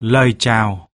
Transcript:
lời chào.